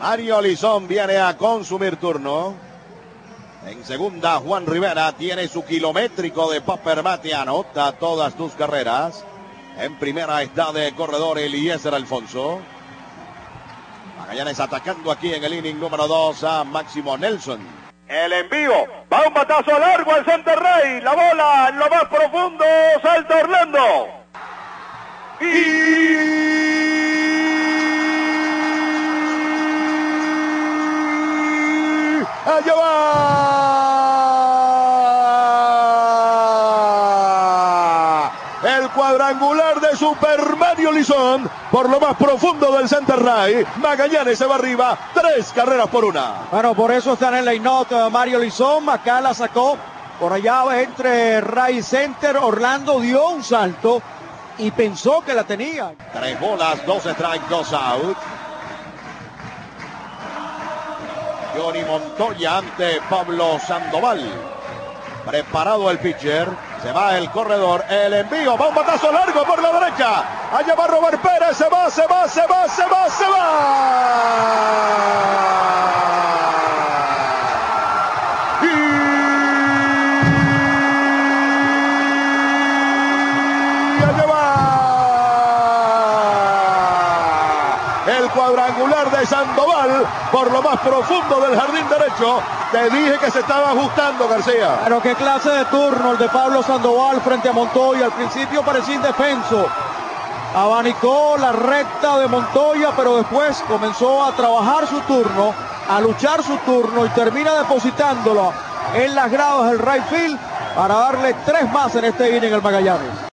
Mario Lizón viene a consumir turno. En segunda, Juan Rivera tiene su kilométrico de Popper Mate, anota todas tus carreras. En primera está de corredor Eliezer Alfonso. Magallanes atacando aquí en el inning número 2 a Máximo Nelson. El envío, va un batazo largo al Rey. la bola en lo más profundo, salta Orlando. Y... Allá va. El cuadrangular de Super Mario Lizón por lo más profundo del Center Ray. Magallanes se va arriba, tres carreras por una. Bueno, por eso está en el line-out eh, Mario Lizón. Acá la sacó por allá entre Ray Center. Orlando dio un salto y pensó que la tenía. Tres bolas, dos strikes, dos out. Johnny Montoya ante Pablo Sandoval. Preparado el pitcher. Se va el corredor. El envío. Va un batazo largo por la derecha. Allá va Robert Pérez. Se va, se va, se va, se va, se va. Cuadrangular de Sandoval por lo más profundo del jardín derecho. Te dije que se estaba ajustando García. Pero qué clase de turno el de Pablo Sandoval frente a Montoya. Al principio parecía indefenso. Abanicó la recta de Montoya, pero después comenzó a trabajar su turno, a luchar su turno y termina depositándolo en las gradas del right field para darle tres más en este inning el Magallanes.